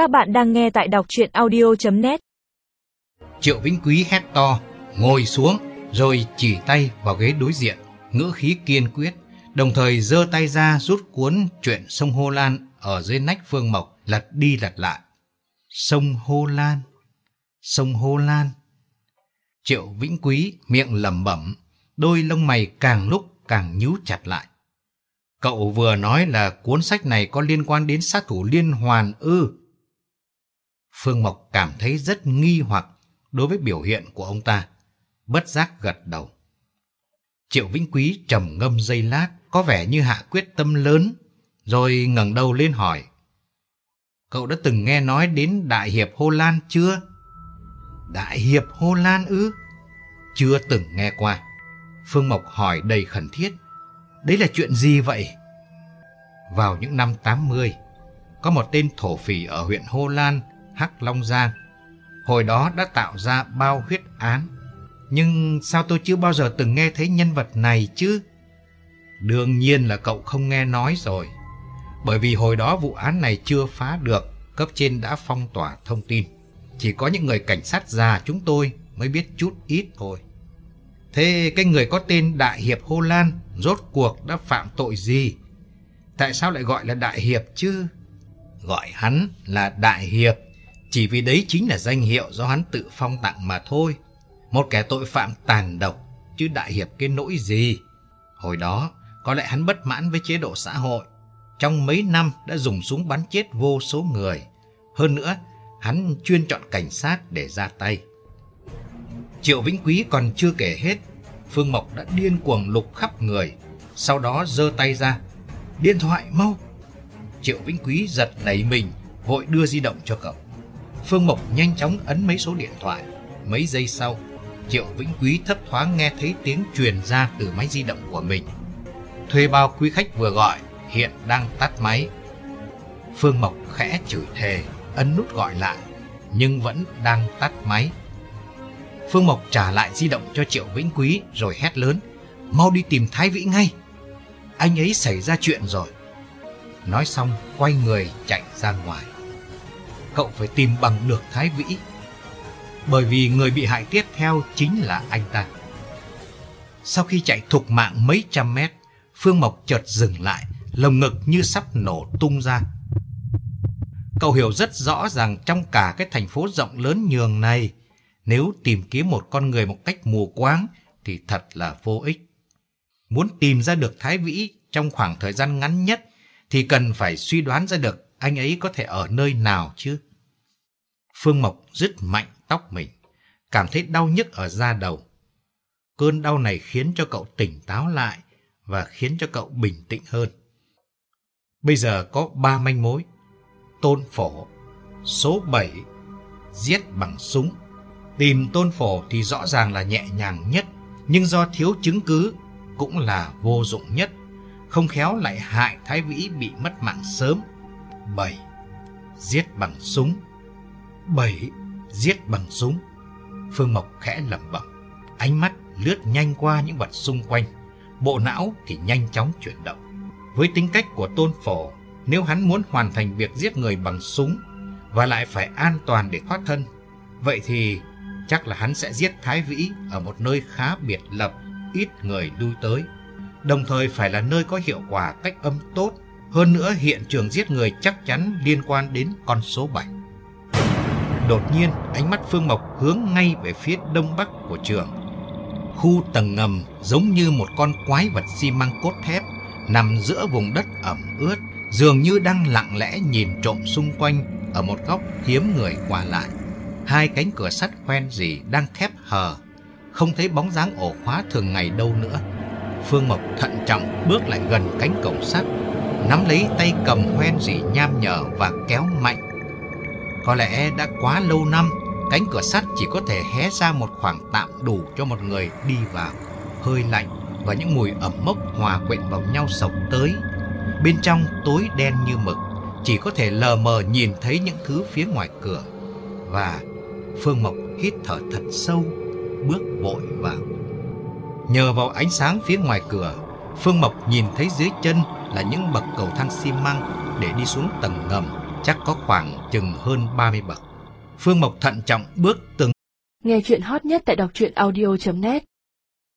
Các bạn đang nghe tại đọc chuyện audio.net Triệu Vĩnh Quý hét to, ngồi xuống, rồi chỉ tay vào ghế đối diện, ngữ khí kiên quyết, đồng thời giơ tay ra rút cuốn chuyện sông Hô Lan ở dưới nách Phương Mộc lật đi lật lại. Sông Hô Lan, sông Hô Lan. Triệu Vĩnh Quý miệng lẩm bẩm, đôi lông mày càng lúc càng nhíu chặt lại. Cậu vừa nói là cuốn sách này có liên quan đến sát thủ liên hoàn ư. Phương Mộc cảm thấy rất nghi hoặc đối với biểu hiện của ông ta. Bất giác gật đầu. Triệu Vĩnh Quý trầm ngâm dây lát, có vẻ như hạ quyết tâm lớn, rồi ngẩng đầu lên hỏi. Cậu đã từng nghe nói đến Đại Hiệp Hô Lan chưa? Đại Hiệp Hô Lan ư? Chưa từng nghe qua. Phương Mộc hỏi đầy khẩn thiết. Đấy là chuyện gì vậy? Vào những năm 80, có một tên thổ phỉ ở huyện Hô Lan, Hắc Long Giang. Hồi đó đã tạo ra bao huyết án. Nhưng sao tôi chưa bao giờ từng nghe thấy nhân vật này chứ? Đương nhiên là cậu không nghe nói rồi. Bởi vì hồi đó vụ án này chưa phá được, cấp trên đã phong tỏa thông tin. Chỉ có những người cảnh sát già chúng tôi mới biết chút ít thôi. Thế cái người có tên Đại Hiệp Hô Lan rốt cuộc đã phạm tội gì? Tại sao lại gọi là Đại Hiệp chứ? Gọi hắn là Đại Hiệp, chỉ vì đấy chính là danh hiệu do hắn tự phong tặng mà thôi. Một kẻ tội phạm tàn độc, chứ Đại Hiệp cái nỗi gì? Hồi đó, có lẽ hắn bất mãn với chế độ xã hội. Trong mấy năm đã dùng súng bắn chết vô số người. Hơn nữa, hắn chuyên chọn cảnh sát để ra tay. Triệu Vĩnh Quý còn chưa kể hết, Phương Mộc đã điên cuồng lục khắp người, sau đó giơ tay ra. Điện thoại mau! Triệu Vĩnh Quý giật nảy mình, vội đưa di động cho cậu. Phương Mộc nhanh chóng ấn mấy số điện thoại. Mấy giây sau, Triệu Vĩnh Quý thấp thoáng nghe thấy tiếng truyền ra từ máy di động của mình. Thuê bao quý khách vừa gọi, hiện đang tắt máy. Phương Mộc khẽ chửi thề, ấn nút gọi lại, nhưng vẫn đang tắt máy. Phương Mộc trả lại di động cho Triệu Vĩnh Quý rồi hét lớn. Mau đi tìm Thái Vĩ ngay. Anh ấy xảy ra chuyện rồi. Nói xong quay người chạy ra ngoài. Cậu phải tìm bằng được Thái Vĩ. Bởi vì người bị hại tiếp theo chính là anh ta. Sau khi chạy thục mạng mấy trăm mét, Phương Mộc chợt dừng lại, lồng ngực như sắp nổ tung ra. Cậu hiểu rất rõ rằng trong cả cái thành phố rộng lớn nhường này, nếu tìm kiếm một con người một cách mù quáng thì thật là vô ích. Muốn tìm ra được Thái Vĩ trong khoảng thời gian ngắn nhất thì cần phải suy đoán ra được anh ấy có thể ở nơi nào chứ. Phương Mộc rứt mạnh tóc mình, cảm thấy đau nhức ở da đầu. Cơn đau này khiến cho cậu tỉnh táo lại và khiến cho cậu bình tĩnh hơn. Bây giờ có ba manh mối. Tôn phổ, số 7, giết bằng súng. Tìm tôn phổ thì rõ ràng là nhẹ nhàng nhất, nhưng do thiếu chứng cứ cũng là vô dụng nhất. Không khéo lại hại Thái Vĩ bị mất mạng sớm. 7. Giết bằng súng 7. Giết bằng súng Phương Mộc khẽ lẩm bẩm, Ánh mắt lướt nhanh qua những vật xung quanh Bộ não thì nhanh chóng chuyển động Với tính cách của tôn phổ, Nếu hắn muốn hoàn thành việc giết người bằng súng Và lại phải an toàn để thoát thân, Vậy thì chắc là hắn sẽ giết Thái Vĩ Ở một nơi khá biệt lập, Ít người lui tới Đồng thời phải là nơi có hiệu quả, cách âm tốt hơn nữa hiện trường giết người chắc chắn liên quan đến con số 7. Đột nhiên, ánh mắt Phương Mộc hướng ngay về phía đông bắc của trường. Khu tầng ngầm giống như một con quái vật xi măng cốt thép nằm giữa vùng đất ẩm ướt, dường như đang lặng lẽ nhìn trộm xung quanh ở một góc hiếm người qua lại. Hai cánh cửa sắt hoen gì đang khép hờ, không thấy bóng dáng ổ khóa thường ngày đâu nữa. Phương Mộc thận trọng bước lại gần cánh cổng sắt nắm lấy tay cầm hoen dỉ nham nhở và kéo mạnh. Có lẽ đã quá lâu năm, cánh cửa sắt chỉ có thể hé ra một khoảng tạm đủ cho một người đi vào. Hơi lạnh và những mùi ẩm mốc hòa quyện vào nhau sộc tới. Bên trong tối đen như mực, chỉ có thể lờ mờ nhìn thấy những thứ phía ngoài cửa. Và Phương Mộc hít thở thật sâu, bước vội vào. Nhờ vào ánh sáng phía ngoài cửa, Phương Mộc nhìn thấy dưới chân là những bậc cầu thang xi măng để đi xuống tầng ngầm, chắc có khoảng chừng hơn 30 bậc. Phương Mộc thận trọng bước từng Nghe chuyện hot nhất tại đọc truyện audio.net